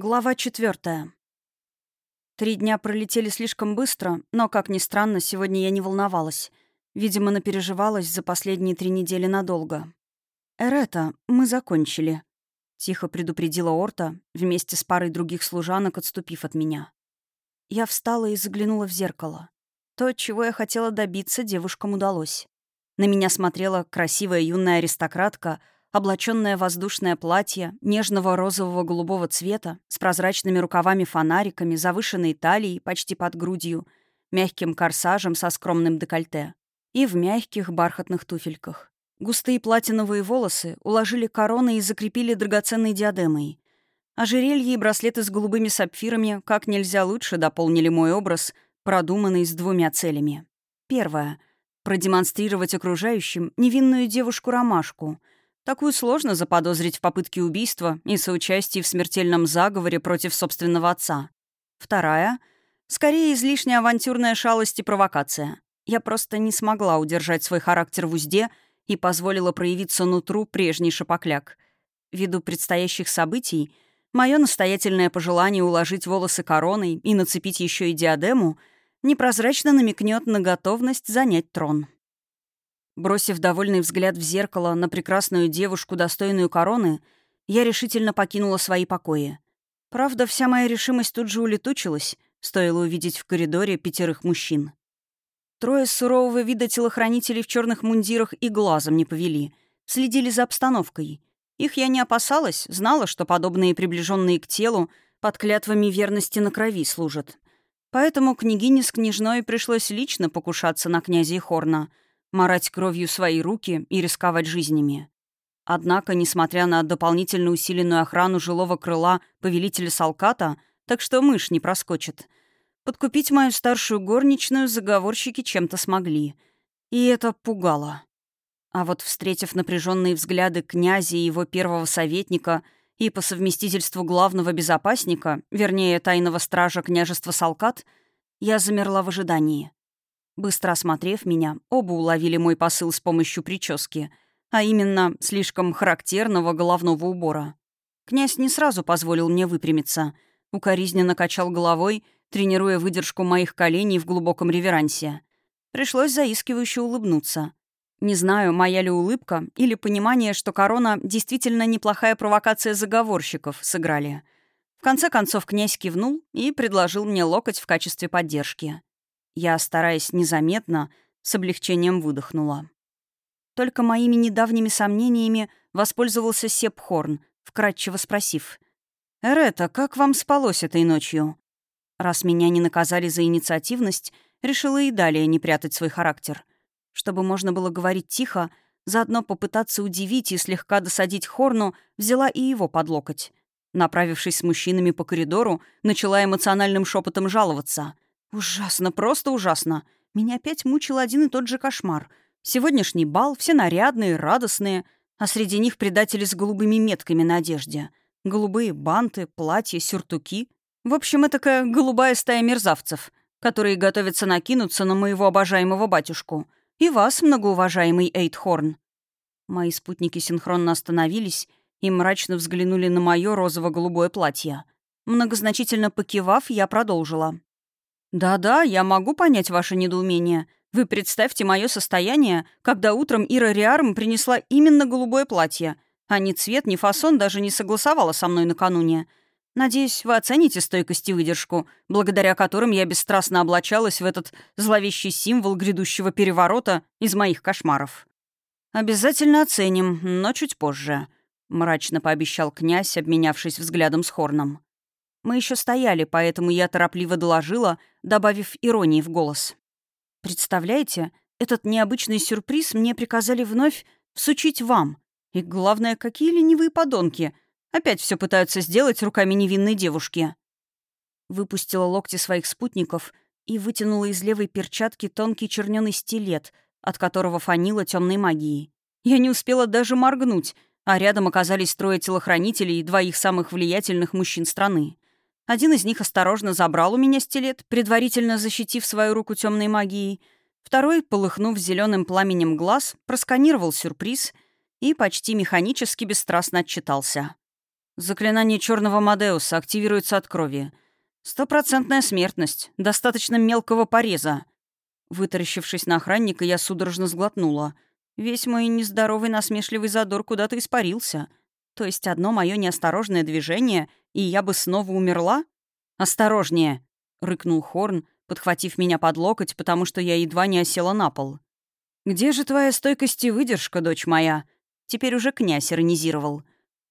Глава четвертая. Три дня пролетели слишком быстро, но, как ни странно, сегодня я не волновалась. Видимо, напереживалась за последние три недели надолго. «Эрета, мы закончили», — тихо предупредила Орта, вместе с парой других служанок, отступив от меня. Я встала и заглянула в зеркало. То, чего я хотела добиться, девушкам удалось. На меня смотрела красивая юная аристократка — облаченное воздушное платье нежного розового голубого цвета с прозрачными рукавами-фонариками, завышенной талией почти под грудью, мягким корсажем со скромным декольте и в мягких бархатных туфельках. Густые платиновые волосы уложили короны и закрепили драгоценной диадемой. Ожерелье и браслеты с голубыми сапфирами как нельзя лучше дополнили мой образ, продуманный с двумя целями. Первое — продемонстрировать окружающим невинную девушку-ромашку — Такую сложно заподозрить в попытке убийства и соучастии в смертельном заговоре против собственного отца. Вторая — скорее излишняя авантюрная шалость и провокация. Я просто не смогла удержать свой характер в узде и позволила проявиться нутру прежний шапокляк. Ввиду предстоящих событий, мое настоятельное пожелание уложить волосы короной и нацепить еще и диадему непрозрачно намекнет на готовность занять трон. Бросив довольный взгляд в зеркало на прекрасную девушку, достойную короны, я решительно покинула свои покои. Правда, вся моя решимость тут же улетучилась, стоило увидеть в коридоре пятерых мужчин. Трое сурового вида телохранителей в черных мундирах и глазом не повели, следили за обстановкой. Их я не опасалась, знала, что подобные приближенные к телу под клятвами верности на крови служат. Поэтому княгине с княжной пришлось лично покушаться на князя Хорна — марать кровью свои руки и рисковать жизнями. Однако, несмотря на дополнительно усиленную охрану жилого крыла повелителя Салката, так что мышь не проскочит, подкупить мою старшую горничную заговорщики чем-то смогли. И это пугало. А вот встретив напряженные взгляды князя и его первого советника и по совместительству главного безопасника, вернее, тайного стража княжества Салкат, я замерла в ожидании. Быстро осмотрев меня, оба уловили мой посыл с помощью прически, а именно слишком характерного головного убора. Князь не сразу позволил мне выпрямиться. Укоризненно качал головой, тренируя выдержку моих коленей в глубоком реверансе. Пришлось заискивающе улыбнуться. Не знаю, моя ли улыбка или понимание, что корона действительно неплохая провокация заговорщиков сыграли. В конце концов князь кивнул и предложил мне локоть в качестве поддержки. Я, стараясь незаметно, с облегчением выдохнула. Только моими недавними сомнениями воспользовался Сеп Хорн, вкратчиво спросив. «Эрета, как вам спалось этой ночью?» Раз меня не наказали за инициативность, решила и далее не прятать свой характер. Чтобы можно было говорить тихо, заодно попытаться удивить и слегка досадить Хорну, взяла и его под локоть. Направившись с мужчинами по коридору, начала эмоциональным шепотом жаловаться — Ужасно, просто ужасно. Меня опять мучил один и тот же кошмар. Сегодняшний бал, все нарядные, радостные, а среди них предатели с голубыми метками на одежде. Голубые банты, платья, сюртуки. В общем, это такая голубая стая мерзавцев, которые готовятся накинуться на моего обожаемого батюшку. И вас, многоуважаемый Эйдхорн. Мои спутники синхронно остановились и мрачно взглянули на мое розово-голубое платье. Многозначительно покивав, я продолжила. «Да-да, я могу понять ваше недоумение. Вы представьте мое состояние, когда утром Ира Риарм принесла именно голубое платье, а ни цвет, ни фасон даже не согласовала со мной накануне. Надеюсь, вы оцените стойкость и выдержку, благодаря которым я бесстрастно облачалась в этот зловещий символ грядущего переворота из моих кошмаров». «Обязательно оценим, но чуть позже», — мрачно пообещал князь, обменявшись взглядом с Хорном. Мы еще стояли, поэтому я торопливо доложила, добавив иронии в голос. «Представляете, этот необычный сюрприз мне приказали вновь всучить вам. И главное, какие ленивые подонки. Опять все пытаются сделать руками невинной девушки». Выпустила локти своих спутников и вытянула из левой перчатки тонкий черненый стилет, от которого фанило темной магией. Я не успела даже моргнуть, а рядом оказались трое телохранителей и двоих самых влиятельных мужчин страны. Один из них осторожно забрал у меня стилет, предварительно защитив свою руку темной магией. Второй, полыхнув зеленым пламенем глаз, просканировал сюрприз и почти механически бесстрастно отчитался. Заклинание черного Мадеуса активируется от крови. Стопроцентная смертность, достаточно мелкого пореза. Вытаращившись на охранника, я судорожно сглотнула. Весь мой нездоровый насмешливый задор куда-то испарился. То есть одно мое неосторожное движение, и я бы снова умерла? «Осторожнее!» — рыкнул Хорн, подхватив меня под локоть, потому что я едва не осела на пол. «Где же твоя стойкость и выдержка, дочь моя?» Теперь уже князь иронизировал.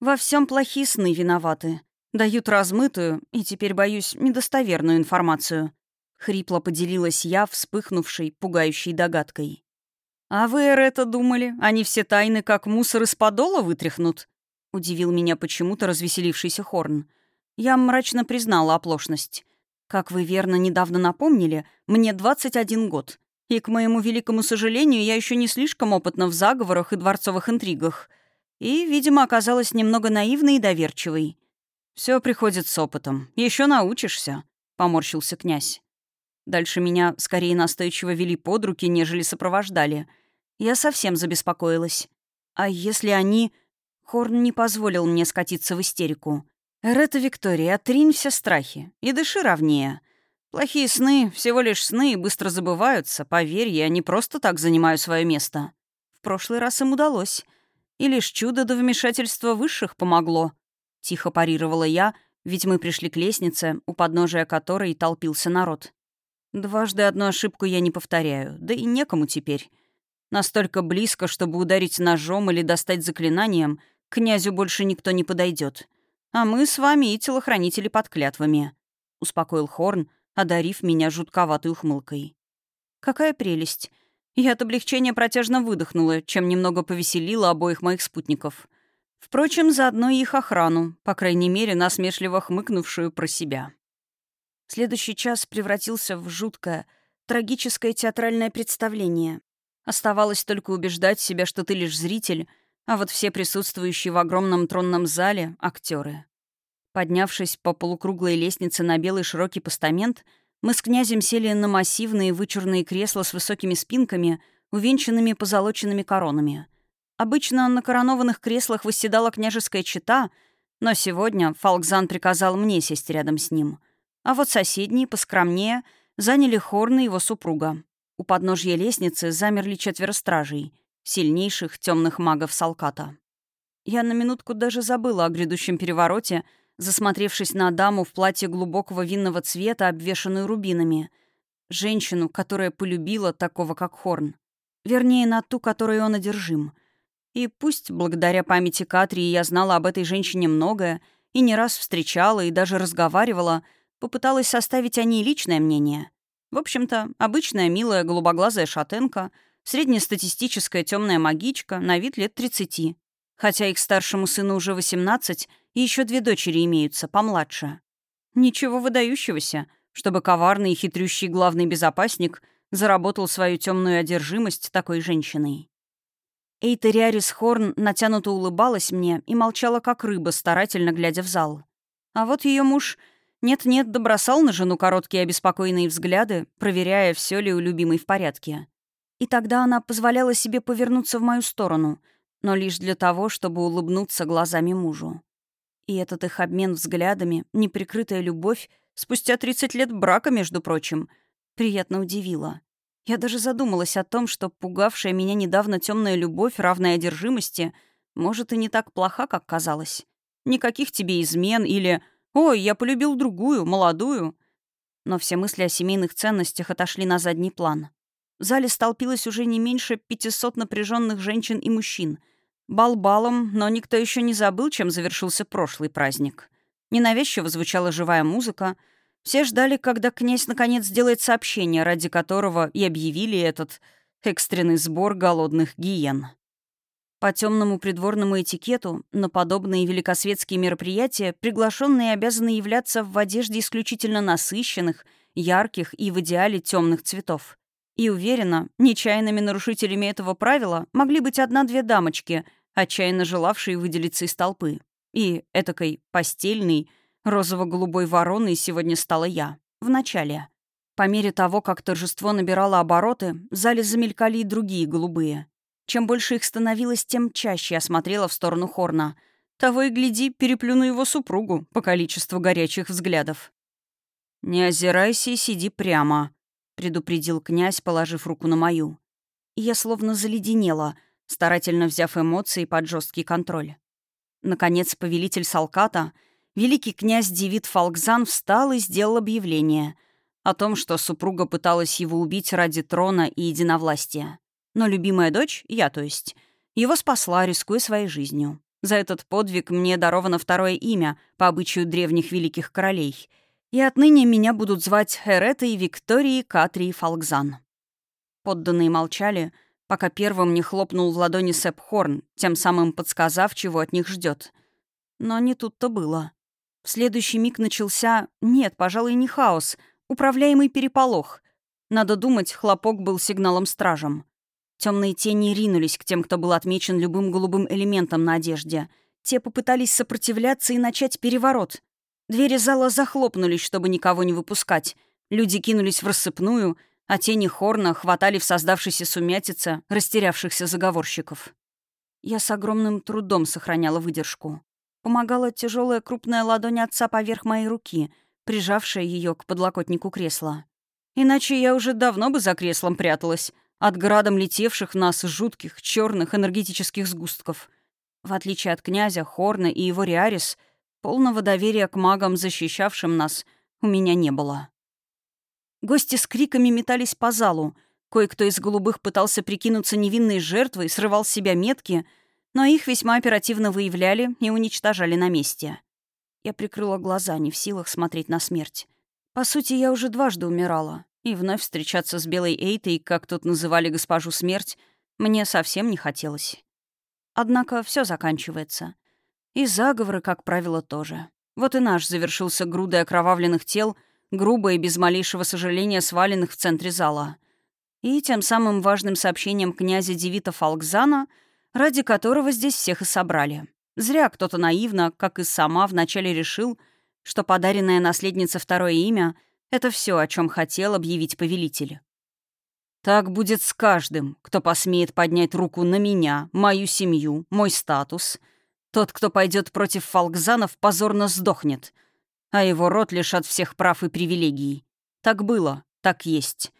«Во всем плохие сны виноваты. Дают размытую и теперь, боюсь, недостоверную информацию». Хрипло поделилась я, вспыхнувшей, пугающей догадкой. «А вы, это думали, они все тайны как мусор из подола вытряхнут?» — удивил меня почему-то развеселившийся Хорн. Я мрачно признала оплошность. Как вы верно недавно напомнили, мне 21 год. И, к моему великому сожалению, я еще не слишком опытна в заговорах и дворцовых интригах. И, видимо, оказалась немного наивной и доверчивой. Все приходит с опытом. Еще научишься», — поморщился князь. Дальше меня скорее настойчиво вели под руки, нежели сопровождали. Я совсем забеспокоилась. А если они... Хорн не позволил мне скатиться в истерику. «Эрета Виктория, отринь все страхи и дыши ровнее. Плохие сны — всего лишь сны и быстро забываются. Поверь, я не просто так занимаю свое место. В прошлый раз им удалось. И лишь чудо до вмешательства высших помогло. Тихо парировала я, ведь мы пришли к лестнице, у подножия которой толпился народ. Дважды одну ошибку я не повторяю, да и некому теперь. Настолько близко, чтобы ударить ножом или достать заклинанием, князю больше никто не подойдет. А мы с вами и телохранители под клятвами», — успокоил Хорн, одарив меня жутковатой ухмылкой. «Какая прелесть!» Я от облегчения протяжно выдохнула, чем немного повеселила обоих моих спутников. Впрочем, заодно и их охрану, по крайней мере, насмешливо хмыкнувшую про себя. Следующий час превратился в жуткое, трагическое театральное представление. Оставалось только убеждать себя, что ты лишь зритель, а вот все присутствующие в огромном тронном зале — актеры. Поднявшись по полукруглой лестнице на белый широкий постамент, мы с князем сели на массивные вычурные кресла с высокими спинками, увенчанными позолоченными коронами. Обычно на коронованных креслах восседала княжеская чета, но сегодня Фалкзан приказал мне сесть рядом с ним. А вот соседние, поскромнее, заняли Хорн и его супруга. У подножья лестницы замерли четверо стражей — сильнейших темных магов Салката. Я на минутку даже забыла о грядущем перевороте, засмотревшись на даму в платье глубокого винного цвета, обвешанную рубинами. Женщину, которая полюбила такого, как Хорн. Вернее, на ту, которой он одержим. И пусть благодаря памяти Катрии я знала об этой женщине многое, и не раз встречала и даже разговаривала, попыталась составить о ней личное мнение. В общем-то, обычная милая голубоглазая шатенка — Среднестатистическая темная магичка, на вид лет 30. Хотя их старшему сыну уже 18, и еще две дочери имеются, помладше. Ничего выдающегося, чтобы коварный и хитрющий главный безопасник заработал свою темную одержимость такой женщиной. Эйта Риарис Хорн натянуто улыбалась мне и молчала как рыба, старательно глядя в зал. А вот ее муж нет-нет добросал на жену короткие обеспокоенные взгляды, проверяя, все ли у любимой в порядке. И тогда она позволяла себе повернуться в мою сторону, но лишь для того, чтобы улыбнуться глазами мужу. И этот их обмен взглядами, неприкрытая любовь, спустя 30 лет брака, между прочим, приятно удивила. Я даже задумалась о том, что пугавшая меня недавно темная любовь, равная одержимости, может и не так плоха, как казалось. Никаких тебе измен или «Ой, я полюбил другую, молодую». Но все мысли о семейных ценностях отошли на задний план. В зале столпилось уже не меньше 500 напряженных женщин и мужчин. Бал балом, но никто еще не забыл, чем завершился прошлый праздник. Ненавязчиво звучала живая музыка. Все ждали, когда князь наконец сделает сообщение, ради которого и объявили этот экстренный сбор голодных гиен. По темному придворному этикету на подобные великосветские мероприятия приглашенные обязаны являться в одежде исключительно насыщенных, ярких и в идеале темных цветов. И уверена, нечаянными нарушителями этого правила могли быть одна-две дамочки, отчаянно желавшие выделиться из толпы. И этакой постельной, розово-голубой вороной сегодня стала я. В начале. По мере того, как торжество набирало обороты, в зале замелькали и другие голубые. Чем больше их становилось, тем чаще я смотрела в сторону Хорна. Того и гляди, переплюну его супругу по количеству горячих взглядов. «Не озирайся и сиди прямо», — предупредил князь, положив руку на мою. Я словно заледенела, старательно взяв эмоции под жесткий контроль. Наконец, повелитель Салката, великий князь Девид Фалкзан, встал и сделал объявление о том, что супруга пыталась его убить ради трона и единовластия. Но любимая дочь, я то есть, его спасла, рискуя своей жизнью. За этот подвиг мне даровано второе имя по обычаю древних великих королей. И отныне меня будут звать Эретой Викторией Катрии Фалкзан. Подданные молчали, пока первым не хлопнул в ладони Сэп Хорн, тем самым подсказав, чего от них ждет. Но не тут-то было. В следующий миг начался, нет, пожалуй, не хаос, управляемый переполох. Надо думать, хлопок был сигналом стражам. Темные тени ринулись к тем, кто был отмечен любым голубым элементом на одежде. Те попытались сопротивляться и начать переворот. Двери зала захлопнулись, чтобы никого не выпускать. Люди кинулись в рассыпную, а тени Хорна хватали в создавшейся сумятице растерявшихся заговорщиков. Я с огромным трудом сохраняла выдержку. Помогала тяжелая крупная ладонь отца поверх моей руки, прижавшая ее к подлокотнику кресла. Иначе я уже давно бы за креслом пряталась, от градом летевших нас жутких, черных энергетических сгустков. В отличие от князя, Хорна и его Риарис, полного доверия к магам, защищавшим нас, у меня не было. Гости с криками метались по залу. Кое-кто из голубых пытался прикинуться невинной жертвой, срывал с себя метки, но их весьма оперативно выявляли и уничтожали на месте. Я прикрыла глаза, не в силах смотреть на смерть. По сути, я уже дважды умирала. И вновь встречаться с Белой Эйтой, как тут называли госпожу смерть, мне совсем не хотелось. Однако все заканчивается. И заговоры, как правило, тоже. Вот и наш завершился грудой окровавленных тел, грубо и без малейшего сожаления сваленных в центре зала. И тем самым важным сообщением князя Девита Фалкзана, ради которого здесь всех и собрали. Зря кто-то наивно, как и сама, вначале решил, что подаренная наследнице второе имя — это все, о чем хотел объявить повелитель. Так будет с каждым, кто посмеет поднять руку на меня, мою семью, мой статус. Тот, кто пойдет против фалкзанов, позорно сдохнет, а его род лишат всех прав и привилегий. Так было, так есть.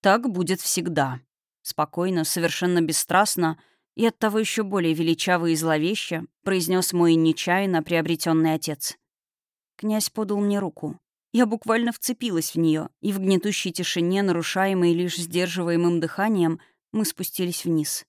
Так будет всегда. Спокойно, совершенно бесстрастно и оттого еще более величаво и зловеще произнес мой нечаянно приобретенный отец. Князь подал мне руку. Я буквально вцепилась в нее, и в гнетущей тишине, нарушаемой лишь сдерживаемым дыханием, мы спустились вниз.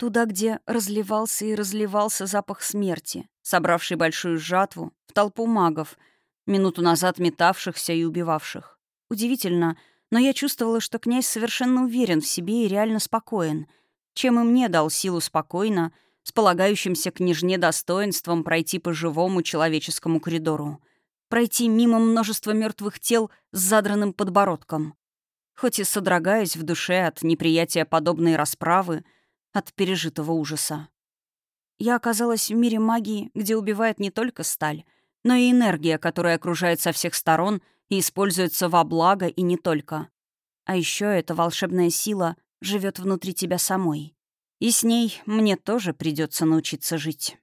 Туда, где разливался и разливался запах смерти, собравший большую жатву, в толпу магов, минуту назад метавшихся и убивавших. Удивительно, но я чувствовала, что князь совершенно уверен в себе и реально спокоен, чем и мне дал силу спокойно, с полагающимся княжне достоинством пройти по живому человеческому коридору пройти мимо множества мертвых тел с задранным подбородком. Хоть и содрогаясь в душе от неприятия подобной расправы, от пережитого ужаса. Я оказалась в мире магии, где убивает не только сталь, но и энергия, которая окружает со всех сторон и используется во благо и не только. А еще эта волшебная сила живет внутри тебя самой. И с ней мне тоже придется научиться жить.